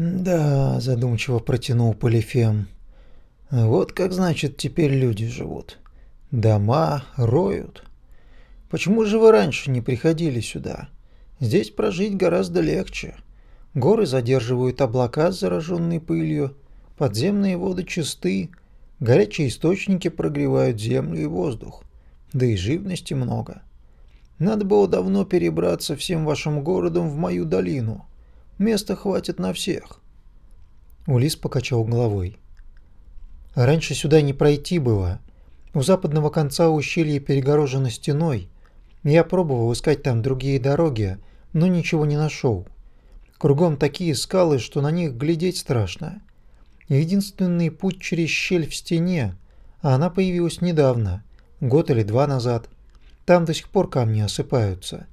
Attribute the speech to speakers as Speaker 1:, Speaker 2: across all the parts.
Speaker 1: «Да», – задумчиво протянул Полифем. «Вот как, значит, теперь люди живут. Дома роют. Почему же вы раньше не приходили сюда? Здесь прожить гораздо легче. Горы задерживают облака с зараженной пылью, подземные воды чисты, горячие источники прогревают землю и воздух, да и живности много. Надо было давно перебраться всем вашим городом в мою долину. Места хватит на всех. Улис покачал головой. Раньше сюда не пройти было. У западного конца ущелья перегорожено стеной. Я пробовал искать там другие дороги, но ничего не нашел. Кругом такие скалы, что на них глядеть страшно. Единственный путь через щель в стене, а она появилась недавно, год или два назад. Там до сих пор камни осыпаются.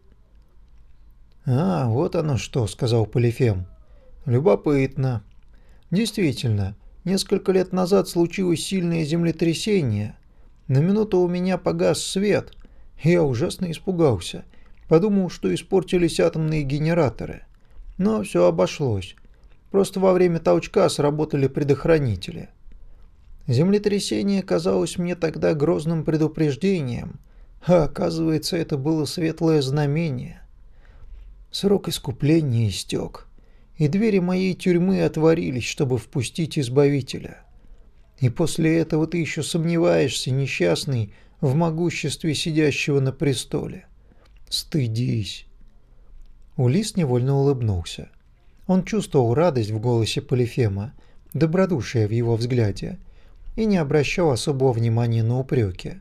Speaker 1: «А, вот оно что», — сказал Полифем. «Любопытно. Действительно, несколько лет назад случилось сильное землетрясение. На минуту у меня погас свет. Я ужасно испугался. Подумал, что испортились атомные генераторы. Но все обошлось. Просто во время толчка сработали предохранители. Землетрясение казалось мне тогда грозным предупреждением, а оказывается, это было светлое знамение. Срок искупления истек, и двери моей тюрьмы отворились, чтобы впустить Избавителя. И после этого ты еще сомневаешься, несчастный, в могуществе сидящего на престоле. Стыдись. Улис невольно улыбнулся. Он чувствовал радость в голосе Полифема, добродушие в его взгляде, и не обращал особого внимания на упреки.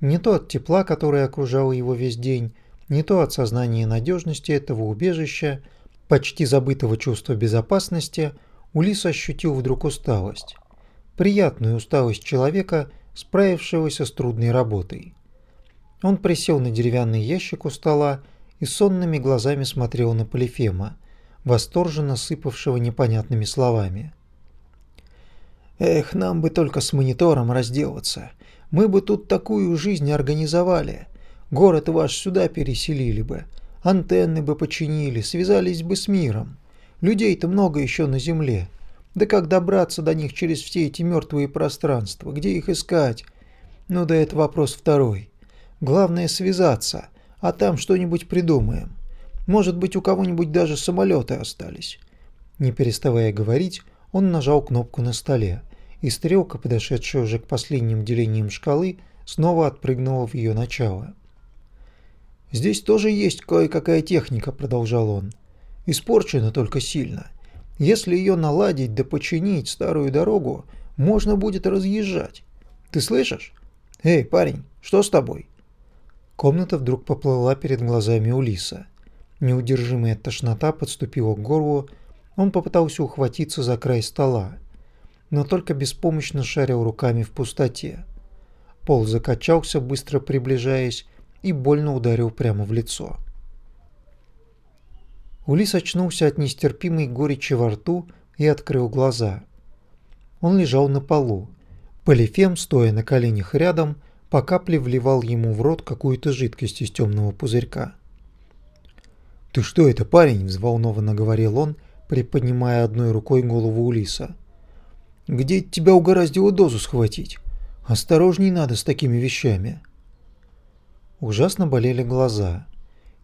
Speaker 1: Не то от тепла, которое окружало его весь день, не то от сознания надежности этого убежища, почти забытого чувства безопасности, Улис ощутил вдруг усталость. Приятную усталость человека, справившегося с трудной работой. Он присел на деревянный ящик у стола и сонными глазами смотрел на Полифема, восторженно сыпавшего непонятными словами. «Эх, нам бы только с монитором разделаться. Мы бы тут такую жизнь организовали. Город ваш сюда переселили бы, антенны бы починили, связались бы с миром. Людей-то много еще на земле. Да как добраться до них через все эти мертвые пространства? Где их искать? Ну да это вопрос второй. Главное связаться, а там что-нибудь придумаем. Может быть, у кого-нибудь даже самолеты остались. Не переставая говорить, он нажал кнопку на столе, и стрелка, подошедшая уже к последним делениям шкалы, снова отпрыгнула в ее начало. «Здесь тоже есть кое-какая техника», – продолжал он. «Испорчена только сильно. Если ее наладить да починить старую дорогу, можно будет разъезжать. Ты слышишь? Эй, парень, что с тобой?» Комната вдруг поплыла перед глазами Улиса. Неудержимая тошнота подступила к горлу, он попытался ухватиться за край стола, но только беспомощно шарил руками в пустоте. Пол закачался, быстро приближаясь, и больно ударил прямо в лицо. Улис очнулся от нестерпимой горечи во рту и открыл глаза. Он лежал на полу. Полифем, стоя на коленях рядом, по капле вливал ему в рот какую-то жидкость из темного пузырька. «Ты что это, парень?» – взволнованно говорил он, приподнимая одной рукой голову Улиса. «Где тебя угораздило дозу схватить? Осторожней надо с такими вещами». Ужасно болели глаза.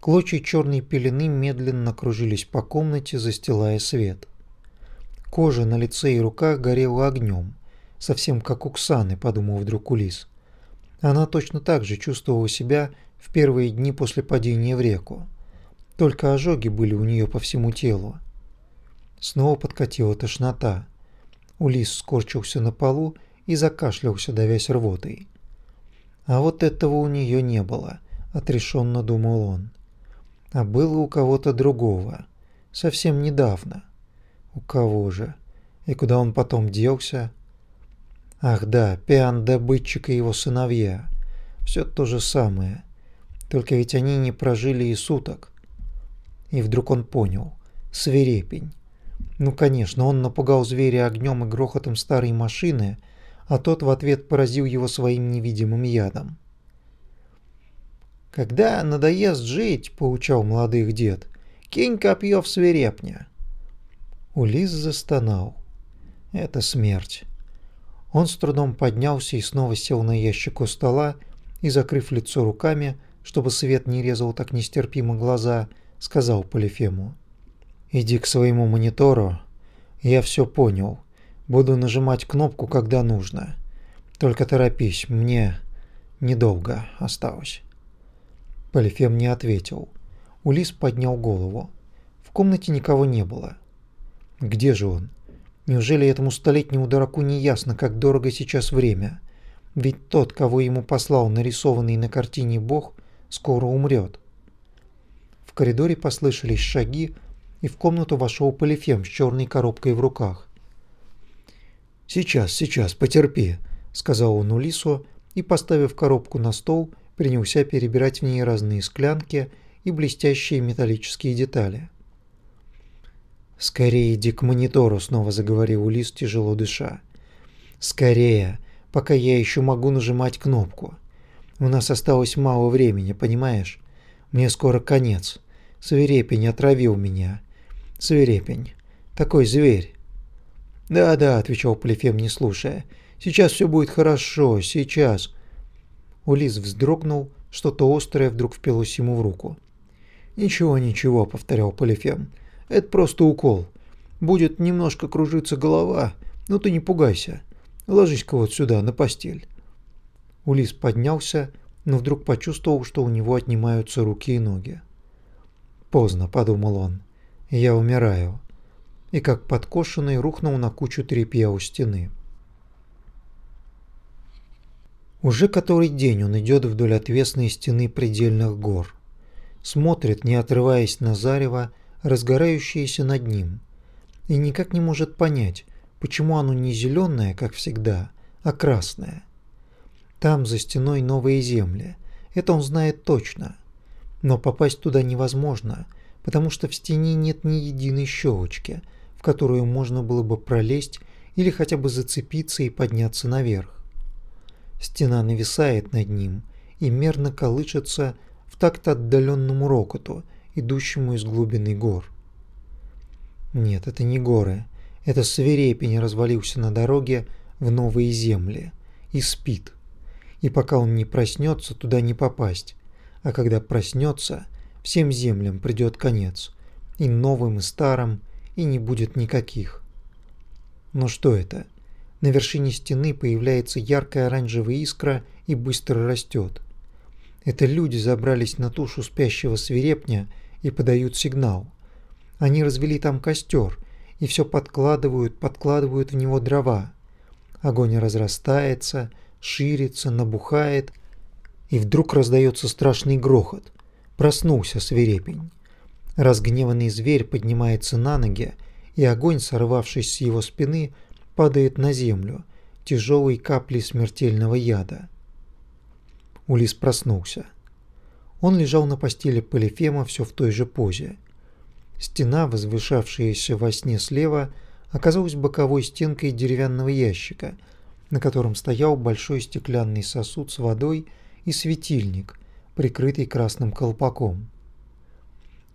Speaker 1: Клочья черной пелены медленно кружились по комнате, застилая свет. Кожа на лице и руках горела огнем, совсем как у Ксаны, подумал вдруг Улис. Она точно так же чувствовала себя в первые дни после падения в реку. Только ожоги были у нее по всему телу. Снова подкатила тошнота. Улис скорчился на полу и закашлялся, давясь рвотой. А вот этого у нее не было, отрешенно думал он. А было у кого-то другого, совсем недавно. У кого же? И куда он потом делся? Ах да, Пиан-добытчик и его сыновья. Все то же самое. Только ведь они не прожили и суток. И вдруг он понял. Свирепень. Ну, конечно, он напугал зверя огнем и грохотом старой машины, а тот в ответ поразил его своим невидимым ядом. «Когда надоест жить, — поучал молодых дед, — кинь копье в свирепня». Улис застонал. Это смерть. Он с трудом поднялся и снова сел на ящик у стола и, закрыв лицо руками, чтобы свет не резал так нестерпимо глаза, сказал Полифему. «Иди к своему монитору. Я все понял. Буду нажимать кнопку, когда нужно. Только торопись, мне недолго осталось». Полифем не ответил. Улис поднял голову. В комнате никого не было. Где же он? Неужели этому столетнему дураку не ясно, как дорого сейчас время? Ведь тот, кого ему послал нарисованный на картине Бог, скоро умрет. В коридоре послышались шаги, и в комнату вошел Полифем с черной коробкой в руках. «Сейчас, сейчас, потерпи», — сказал он Улису, и, поставив коробку на стол, принялся перебирать в ней разные склянки и блестящие металлические детали. «Скорее иди к монитору», — снова заговорил Улис, тяжело дыша. «Скорее, пока я еще могу нажимать кнопку. У нас осталось мало времени, понимаешь? Мне скоро конец. Свирепень отравил меня. Свирепень. Такой зверь». «Да-да», — отвечал Полифем, не слушая. «Сейчас все будет хорошо, сейчас». Улис вздрогнул, что-то острое вдруг впилось ему в руку. «Ничего, ничего», — повторял Полифем. Это просто укол. Будет немножко кружиться голова, но ты не пугайся. Ложись-ка вот сюда, на постель». Улис поднялся, но вдруг почувствовал, что у него отнимаются руки и ноги. «Поздно», — подумал он, — «я умираю». И как подкошенный рухнул на кучу тряпья у стены. Уже который день он идет вдоль отвесной стены предельных гор. Смотрит, не отрываясь на зарево, разгорающееся над ним, и никак не может понять, почему оно не зеленое, как всегда, а красное. Там за стеной новые земли, это он знает точно, но попасть туда невозможно, потому что в стене нет ни единой щелочки, в которую можно было бы пролезть или хотя бы зацепиться и подняться наверх. Стена нависает над ним и мерно колышется в такт отдаленному рокоту – идущему из глубины гор. Нет, это не горы. Это свирепень развалился на дороге в новые земли и спит. И пока он не проснется, туда не попасть. А когда проснется, всем землям придет конец. И новым, и старым, и не будет никаких. Но что это? На вершине стены появляется яркая оранжевая искра и быстро растет. Это люди забрались на тушу спящего свирепня и подают сигнал. Они развели там костер и все подкладывают, подкладывают в него дрова. Огонь разрастается, ширится, набухает, и вдруг раздается страшный грохот. Проснулся свирепень. Разгневанный зверь поднимается на ноги, и огонь, сорвавшись с его спины, падает на землю, тяжелой каплей смертельного яда. Улис проснулся. Он лежал на постели Полифема все в той же позе. Стена, возвышавшаяся во сне слева, оказалась боковой стенкой деревянного ящика, на котором стоял большой стеклянный сосуд с водой и светильник, прикрытый красным колпаком.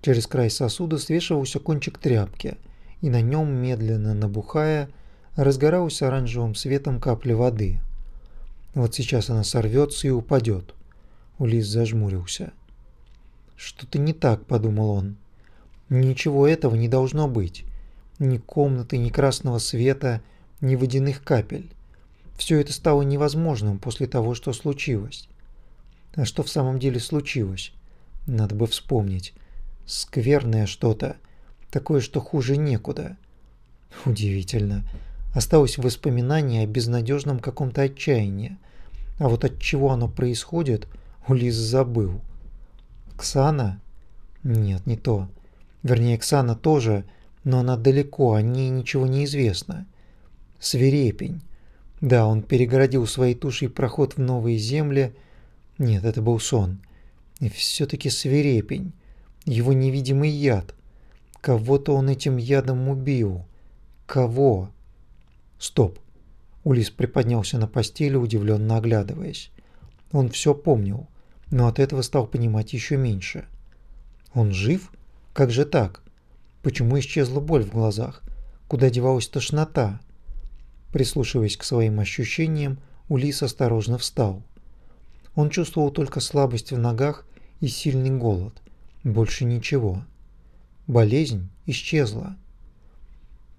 Speaker 1: Через край сосуда свешивался кончик тряпки, и на нем, медленно набухая, разгоралась оранжевым светом капля воды. Вот сейчас она сорвется и упадет. Улис зажмурился. «Что-то не так», — подумал он. «Ничего этого не должно быть. Ни комнаты, ни красного света, ни водяных капель. Все это стало невозможным после того, что случилось. А что в самом деле случилось? Надо бы вспомнить. Скверное что-то. Такое, что хуже некуда. Удивительно. Осталось воспоминание о безнадежном каком-то отчаянии. А вот от чего оно происходит – Улис забыл. Ксана? Нет, не то. Вернее, Ксана тоже, но она далеко, о ней ничего не известно. Свирепень. Да, он перегородил своей тушей проход в новые земли. Нет, это был сон. И все-таки свирепень. Его невидимый яд. Кого-то он этим ядом убил. Кого? Стоп. Улис приподнялся на постели, удивленно оглядываясь. Он все помнил но от этого стал понимать еще меньше. Он жив? Как же так? Почему исчезла боль в глазах? куда девалась тошнота. Прислушиваясь к своим ощущениям, Улис осторожно встал. Он чувствовал только слабость в ногах и сильный голод. Больше ничего. Болезнь исчезла.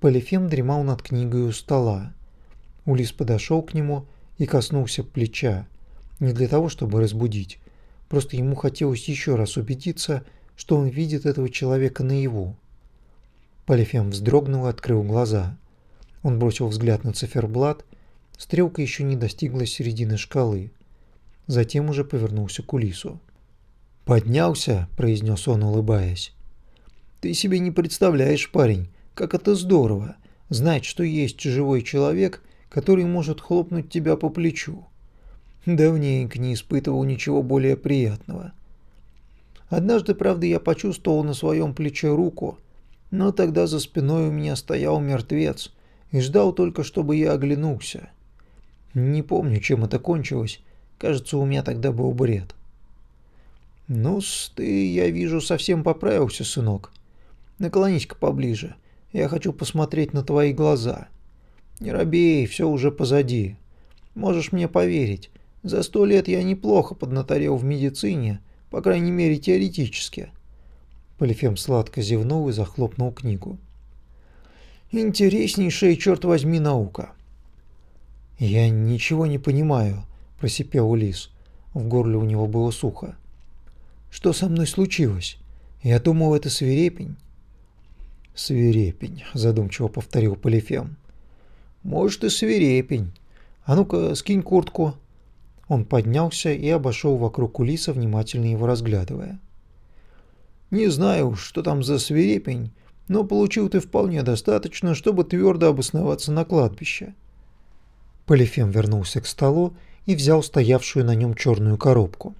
Speaker 1: Полифем дремал над книгой у стола. Улис подошел к нему и коснулся плеча. Не для того, чтобы разбудить. Просто ему хотелось еще раз убедиться, что он видит этого человека наяву. Полифем вздрогнул и открыл глаза. Он бросил взгляд на циферблат. Стрелка еще не достигла середины шкалы. Затем уже повернулся к Улису. «Поднялся», – произнес он, улыбаясь. «Ты себе не представляешь, парень, как это здорово, знать, что есть живой человек, который может хлопнуть тебя по плечу. Давненько не испытывал ничего более приятного. Однажды, правда, я почувствовал на своем плече руку, но тогда за спиной у меня стоял мертвец и ждал только, чтобы я оглянулся. Не помню, чем это кончилось, кажется, у меня тогда был бред. Ну ты, я вижу, совсем поправился, сынок. Наклонись-ка поближе, я хочу посмотреть на твои глаза. Не робей, все уже позади. Можешь мне поверить, за сто лет я неплохо поднаторел в медицине, по крайней мере теоретически. Полифем сладко зевнул и захлопнул книгу. Интереснейшая, черт возьми, наука. Я ничего не понимаю, просипел Улис. В горле у него было сухо. Что со мной случилось? Я думал, это свирепень. Свирепень, задумчиво повторил Полифем. Может и свирепень. А ну-ка, скинь куртку. Он поднялся и обошел вокруг кулиса, внимательно его разглядывая. «Не знаю, что там за свирепень, но получил ты вполне достаточно, чтобы твердо обосноваться на кладбище». Полифем вернулся к столу и взял стоявшую на нем черную коробку.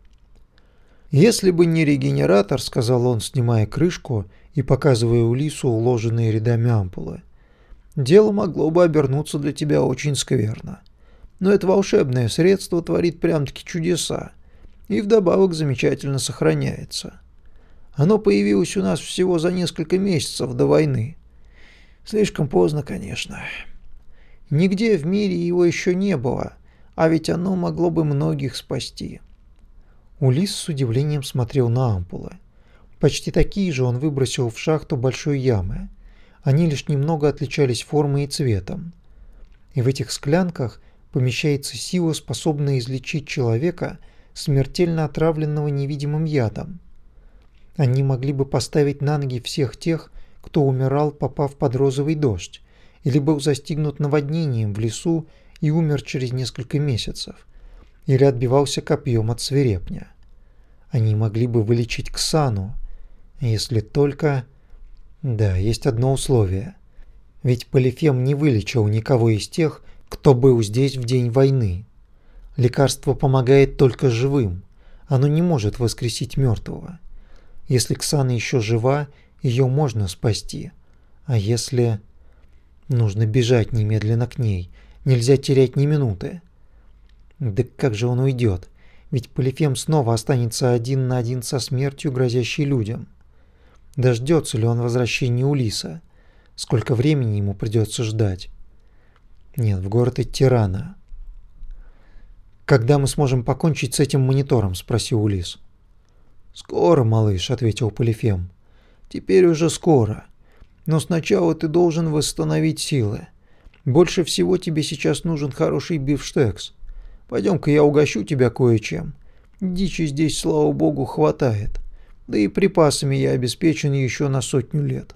Speaker 1: «Если бы не регенератор», — сказал он, снимая крышку и показывая Улису уложенные рядами ампулы, — «дело могло бы обернуться для тебя очень скверно. Но это волшебное средство творит прям-таки чудеса и вдобавок замечательно сохраняется. Оно появилось у нас всего за несколько месяцев до войны. Слишком поздно, конечно. Нигде в мире его еще не было, а ведь оно могло бы многих спасти. Улис с удивлением смотрел на ампулы. Почти такие же он выбросил в шахту большой ямы. Они лишь немного отличались формой и цветом. И в этих склянках помещается сила, способная излечить человека, смертельно отравленного невидимым ядом. Они могли бы поставить на ноги всех тех, кто умирал, попав под розовый дождь, или был застигнут наводнением в лесу и умер через несколько месяцев, или отбивался копьем от свирепня. Они могли бы вылечить Ксану, если только... Да, есть одно условие. Ведь Полифем не вылечил никого из тех, кто был здесь в день войны. Лекарство помогает только живым, оно не может воскресить мертвого. Если Ксана еще жива, ее можно спасти. А если... Нужно бежать немедленно к ней, нельзя терять ни минуты. Да как же он уйдет? Ведь Полифем снова останется один на один со смертью, грозящей людям. Дождется ли он возвращения Улиса? Сколько времени ему придется ждать? Нет, в город идти рано. «Когда мы сможем покончить с этим монитором?» – спросил Улис. «Скоро, малыш», – ответил Полифем. «Теперь уже скоро. Но сначала ты должен восстановить силы. Больше всего тебе сейчас нужен хороший бифштекс. Пойдем-ка я угощу тебя кое-чем. Дичи здесь, слава богу, хватает. Да и припасами я обеспечен еще на сотню лет».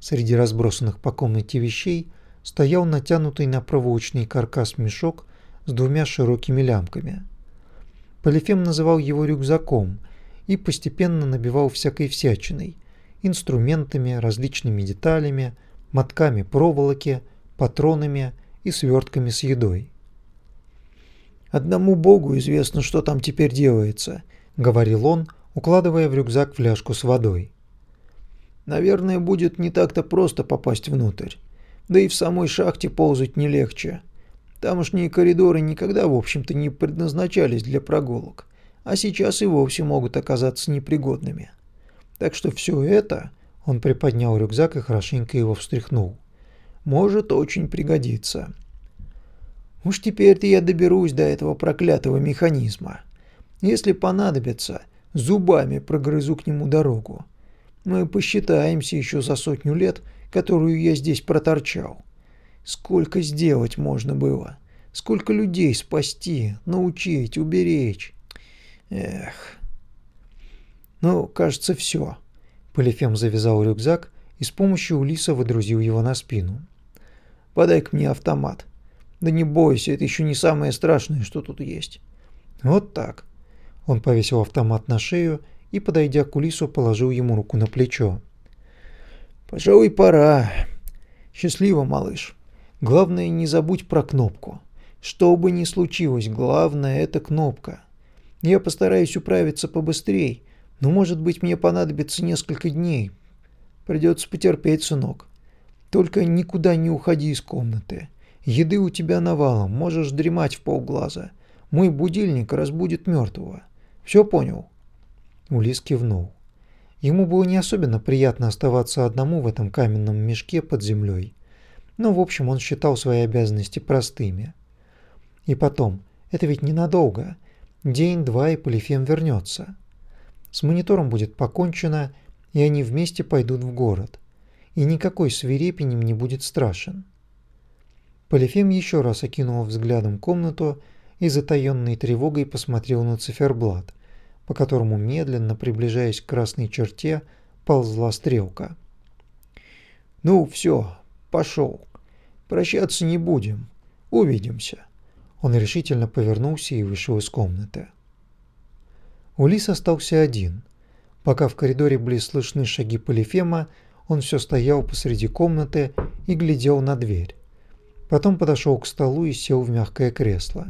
Speaker 1: Среди разбросанных по комнате вещей стоял натянутый на проволочный каркас мешок с двумя широкими лямками. Полифем называл его рюкзаком и постепенно набивал всякой всячиной, инструментами, различными деталями, мотками проволоки, патронами и свертками с едой. «Одному Богу известно, что там теперь делается», — говорил он, укладывая в рюкзак фляжку с водой. «Наверное, будет не так-то просто попасть внутрь. Да и в самой шахте ползать не легче. Тамошние коридоры никогда, в общем-то, не предназначались для прогулок, а сейчас и вовсе могут оказаться непригодными. Так что все это, Он приподнял рюкзак и хорошенько его встряхнул. «Может очень пригодиться». «Уж теперь-то я доберусь до этого проклятого механизма. Если понадобится, зубами прогрызу к нему дорогу. Мы посчитаемся еще за сотню лет, которую я здесь проторчал. Сколько сделать можно было, сколько людей спасти, научить, уберечь. Эх. Ну, кажется, все. Полифем завязал рюкзак и с помощью Улиса выдрузил его на спину. «Подай-ка мне автомат. Да не бойся, это еще не самое страшное, что тут есть». Вот так. Он повесил автомат на шею и, подойдя к Улису, положил ему руку на плечо. «Пожалуй, пора. Счастливо, малыш. Главное, не забудь про кнопку. Что бы ни случилось, главное – это кнопка. Я постараюсь управиться побыстрей, но, может быть, мне понадобится несколько дней. Придется потерпеть, сынок. Только никуда не уходи из комнаты. Еды у тебя навалом, можешь дремать в полглаза. Мой будильник разбудит мертвого. Все понял?» Улис кивнул. Ему было не особенно приятно оставаться одному в этом каменном мешке под землей, но в общем он считал свои обязанности простыми. И потом, это ведь ненадолго. День-два и Полифем вернется. С монитором будет покончено, и они вместе пойдут в город. И никакой свирепень им не будет страшен. Полифем еще раз окинул взглядом комнату и затаенной тревогой посмотрел на циферблат, по которому медленно, приближаясь к красной черте, ползла стрелка. «Ну, все, пошел. Прощаться не будем. Увидимся». Он решительно повернулся и вышел из комнаты. Улис остался один. Пока в коридоре были слышны шаги Полифема, он все стоял посреди комнаты и глядел на дверь. Потом подошел к столу и сел в мягкое кресло.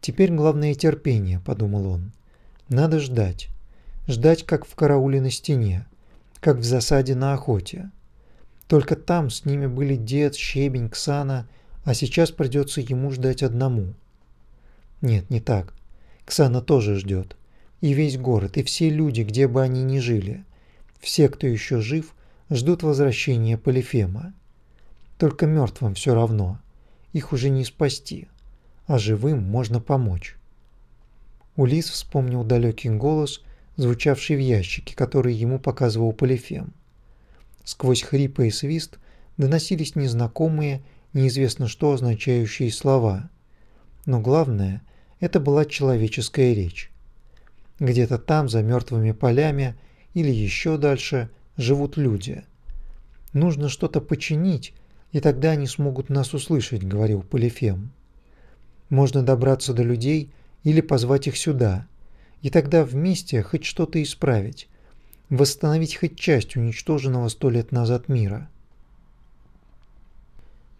Speaker 1: «Теперь главное терпение», — подумал он. «Надо ждать. Ждать, как в карауле на стене, как в засаде на охоте. Только там с ними были дед, щебень, Ксана, а сейчас придется ему ждать одному. Нет, не так. Ксана тоже ждет и весь город, и все люди, где бы они ни жили, все, кто еще жив, ждут возвращения Полифема. Только мертвым все равно, их уже не спасти, а живым можно помочь. Улис вспомнил далекий голос, звучавший в ящике, который ему показывал Полифем. Сквозь хрипы и свист доносились незнакомые, неизвестно что означающие слова. Но главное, это была человеческая речь. Где-то там, за мертвыми полями или еще дальше, живут люди. Нужно что-то починить, и тогда они смогут нас услышать, говорил Полифем. Можно добраться до людей или позвать их сюда, и тогда вместе хоть что-то исправить, восстановить хоть часть уничтоженного сто лет назад мира.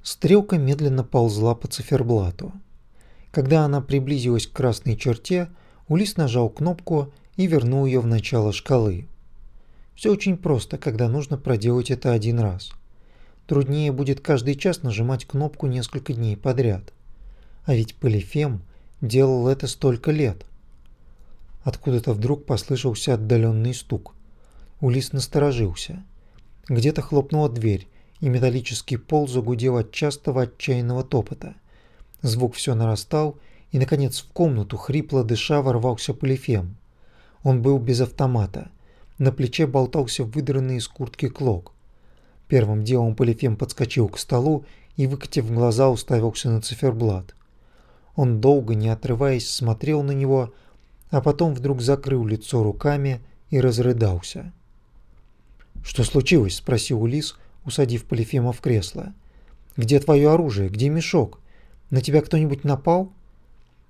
Speaker 1: Стрелка медленно ползла по циферблату. Когда она приблизилась к красной черте, Улис нажал кнопку и вернул ее в начало шкалы. Все очень просто, когда нужно проделать это один раз. Труднее будет каждый час нажимать кнопку несколько дней подряд. А ведь Полифем делал это столько лет. Откуда-то вдруг послышался отдаленный стук. Улис насторожился. Где-то хлопнула дверь, и металлический пол загудел от частого отчаянного топота. Звук все нарастал, и, наконец, в комнату, хрипло дыша, ворвался Полифем. Он был без автомата. На плече болтался выдранный из куртки клок. Первым делом Полифем подскочил к столу и, выкатив глаза, уставился на циферблат. Он долго, не отрываясь, смотрел на него, а потом вдруг закрыл лицо руками и разрыдался. «Что случилось?» – спросил Улис, усадив Полифема в кресло. «Где твое оружие? Где мешок? На тебя кто-нибудь напал?»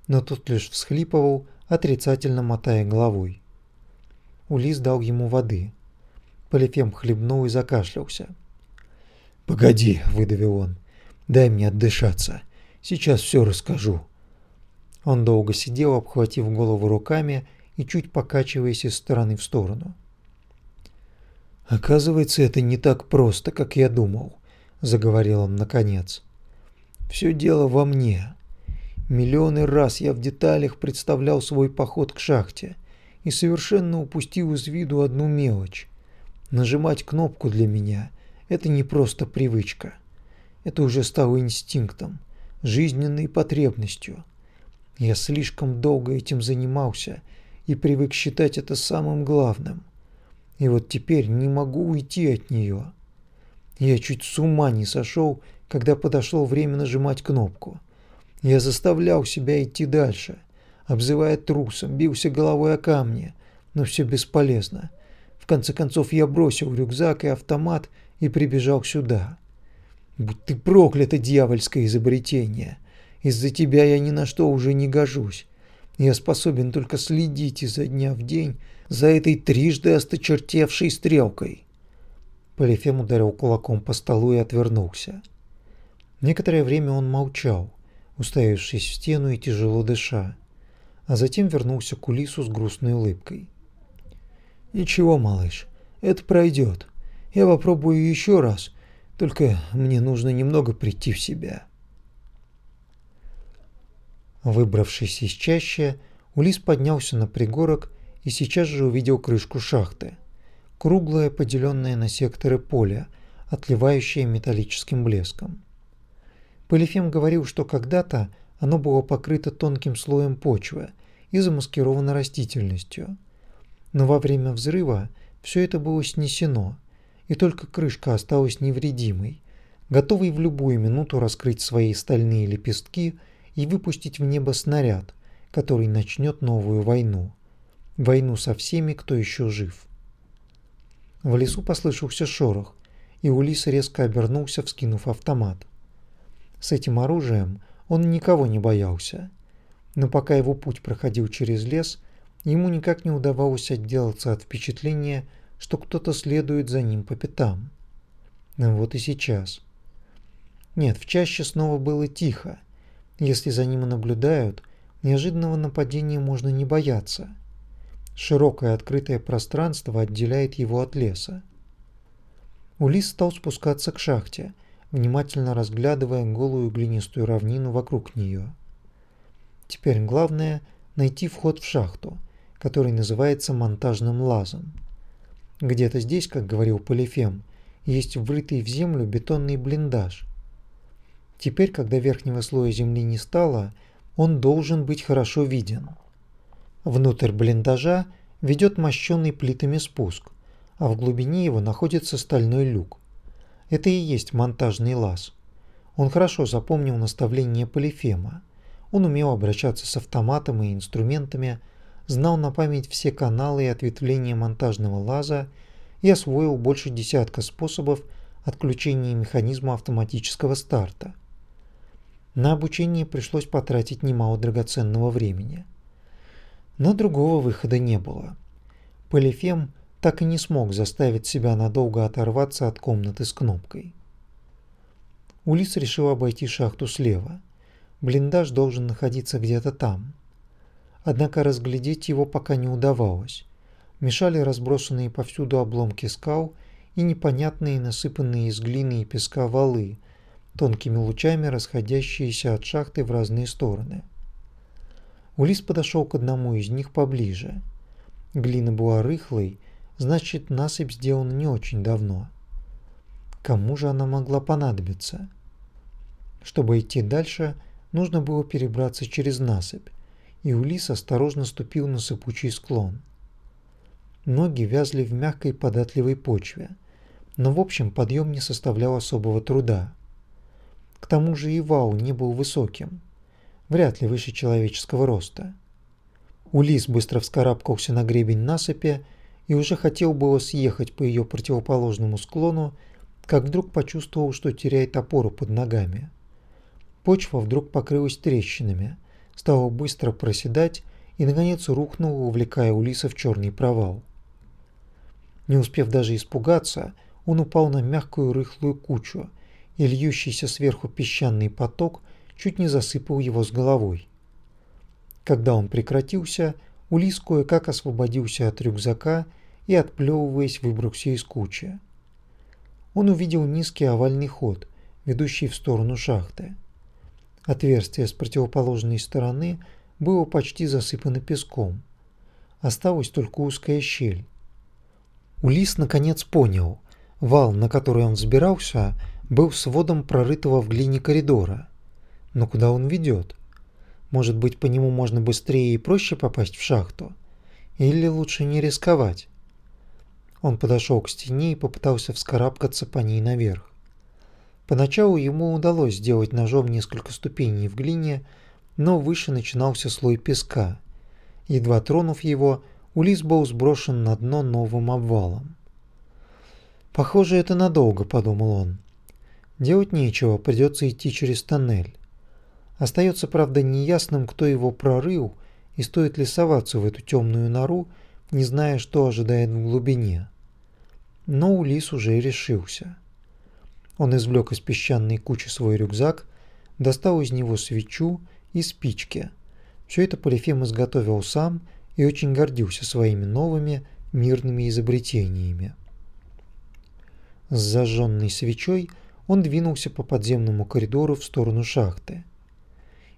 Speaker 1: но тот лишь всхлипывал, отрицательно мотая головой. Улис дал ему воды. Полифем хлебнул и закашлялся. «Погоди», — выдавил он, — «дай мне отдышаться. Сейчас все расскажу». Он долго сидел, обхватив голову руками и чуть покачиваясь из стороны в сторону. «Оказывается, это не так просто, как я думал», — заговорил он наконец. «Все дело во мне. Миллионы раз я в деталях представлял свой поход к шахте и совершенно упустил из виду одну мелочь. Нажимать кнопку для меня – это не просто привычка. Это уже стало инстинктом, жизненной потребностью. Я слишком долго этим занимался и привык считать это самым главным. И вот теперь не могу уйти от нее. Я чуть с ума не сошел, когда подошло время нажимать кнопку. Я заставлял себя идти дальше, обзывая трусом, бился головой о камни, но все бесполезно. В конце концов я бросил рюкзак и автомат и прибежал сюда. Будь ты проклято, дьявольское изобретение. Из-за тебя я ни на что уже не гожусь. Я способен только следить изо дня в день за этой трижды осточертевшей стрелкой. Полифем ударил кулаком по столу и отвернулся. Некоторое время он молчал, уставившись в стену и тяжело дыша, а затем вернулся к Улису с грустной улыбкой. «Ничего, малыш, это пройдет. Я попробую еще раз, только мне нужно немного прийти в себя». Выбравшись из чащи, Улис поднялся на пригорок и сейчас же увидел крышку шахты. Круглое, поделенное на секторы поле, отливающее металлическим блеском. Полифем говорил, что когда-то оно было покрыто тонким слоем почвы и замаскировано растительностью. Но во время взрыва все это было снесено, и только крышка осталась невредимой, готовой в любую минуту раскрыть свои стальные лепестки и выпустить в небо снаряд, который начнет новую войну. Войну со всеми, кто еще жив. В лесу послышался шорох, и Улис резко обернулся, вскинув автомат. С этим оружием он никого не боялся. Но пока его путь проходил через лес, ему никак не удавалось отделаться от впечатления, что кто-то следует за ним по пятам. Вот и сейчас. Нет, в чаще снова было тихо. Если за ним наблюдают, неожиданного нападения можно не бояться. Широкое открытое пространство отделяет его от леса. Улис стал спускаться к шахте, внимательно разглядывая голую глинистую равнину вокруг нее. Теперь главное найти вход в шахту, который называется монтажным лазом. Где-то здесь, как говорил Полифем, есть врытый в землю бетонный блиндаж. Теперь, когда верхнего слоя земли не стало, он должен быть хорошо виден. Внутрь блиндажа ведет мощенный плитами спуск, а в глубине его находится стальной люк. Это и есть монтажный лаз. Он хорошо запомнил наставление Полифема. Он умел обращаться с автоматом и инструментами, знал на память все каналы и ответвления монтажного лаза и освоил больше десятка способов отключения механизма автоматического старта. На обучение пришлось потратить немало драгоценного времени. Но другого выхода не было. Полифем так и не смог заставить себя надолго оторваться от комнаты с кнопкой. Улис решил обойти шахту слева. Блиндаж должен находиться где-то там. Однако разглядеть его пока не удавалось. Мешали разбросанные повсюду обломки скал и непонятные насыпанные из глины и песка валы, тонкими лучами расходящиеся от шахты в разные стороны. Улис подошел к одному из них поближе. Глина была рыхлой значит насыпь сделана не очень давно. Кому же она могла понадобиться? Чтобы идти дальше, нужно было перебраться через насыпь, и Улис осторожно ступил на сыпучий склон. Ноги вязли в мягкой податливой почве, но в общем подъем не составлял особого труда. К тому же и вал не был высоким, вряд ли выше человеческого роста. Улис быстро вскарабкался на гребень насыпи и уже хотел было съехать по ее противоположному склону, как вдруг почувствовал, что теряет опору под ногами. Почва вдруг покрылась трещинами, стала быстро проседать и, наконец, рухнула, увлекая Улиса в черный провал. Не успев даже испугаться, он упал на мягкую рыхлую кучу, и льющийся сверху песчаный поток чуть не засыпал его с головой. Когда он прекратился, Улис кое-как освободился от рюкзака и, отплевываясь, выбрался из кучи. Он увидел низкий овальный ход, ведущий в сторону шахты. Отверстие с противоположной стороны было почти засыпано песком. Осталась только узкая щель. Улис наконец понял, вал, на который он взбирался, был сводом прорытого в глине коридора. Но куда он ведет? Может быть, по нему можно быстрее и проще попасть в шахту? Или лучше не рисковать? Он подошел к стене и попытался вскарабкаться по ней наверх. Поначалу ему удалось сделать ножом несколько ступеней в глине, но выше начинался слой песка. Едва тронув его, Улис был сброшен на дно новым обвалом. «Похоже, это надолго», — подумал он. «Делать нечего, придется идти через тоннель. Остается, правда, неясным, кто его прорыл и стоит ли соваться в эту темную нору, не зная, что ожидает в глубине. Но Улис уже решился. Он извлек из песчаной кучи свой рюкзак, достал из него свечу и спички. Все это Полифем изготовил сам и очень гордился своими новыми мирными изобретениями. С зажженной свечой он двинулся по подземному коридору в сторону шахты.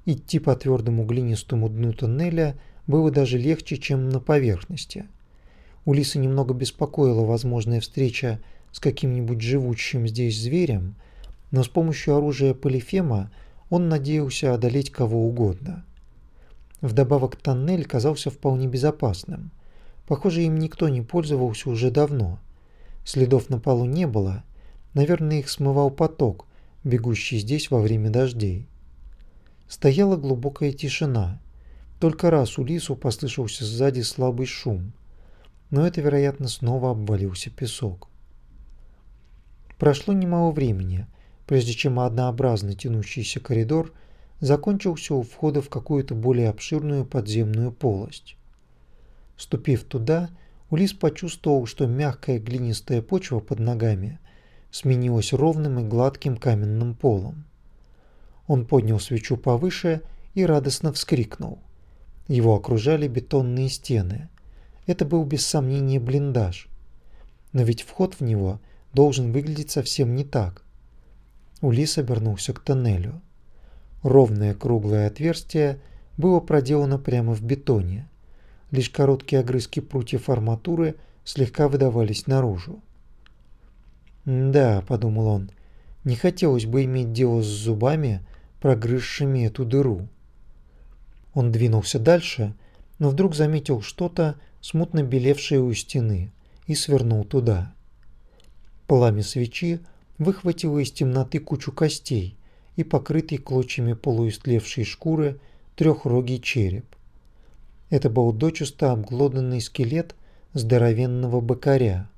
Speaker 1: Идти по твердому глинистому дну тоннеля было даже легче, чем на поверхности. Улиса немного беспокоила возможная встреча с каким-нибудь живущим здесь зверем, но с помощью оружия Полифема он надеялся одолеть кого угодно. Вдобавок тоннель казался вполне безопасным. Похоже, им никто не пользовался уже давно. Следов на полу не было, наверное, их смывал поток, бегущий здесь во время дождей. Стояла глубокая тишина. Только раз Улису послышался сзади слабый шум, но это, вероятно, снова обвалился песок. Прошло немало времени, прежде чем однообразно тянущийся коридор закончился у входа в какую-то более обширную подземную полость. Ступив туда, Улис почувствовал, что мягкая глинистая почва под ногами сменилась ровным и гладким каменным полом. Он поднял свечу повыше и радостно вскрикнул. Его окружали бетонные стены. Это был без сомнения блиндаж. Но ведь вход в него должен выглядеть совсем не так. Улис обернулся к тоннелю. Ровное круглое отверстие было проделано прямо в бетоне. Лишь короткие огрызки прутьев арматуры слегка выдавались наружу. «Да», — подумал он, — «не хотелось бы иметь дело с зубами, прогрызшими эту дыру. Он двинулся дальше, но вдруг заметил что-то, смутно белевшее у стены, и свернул туда. Пламя свечи выхватило из темноты кучу костей и покрытый клочьями полуистлевшей шкуры трехрогий череп. Это был дочисто обглоданный скелет здоровенного быкаря.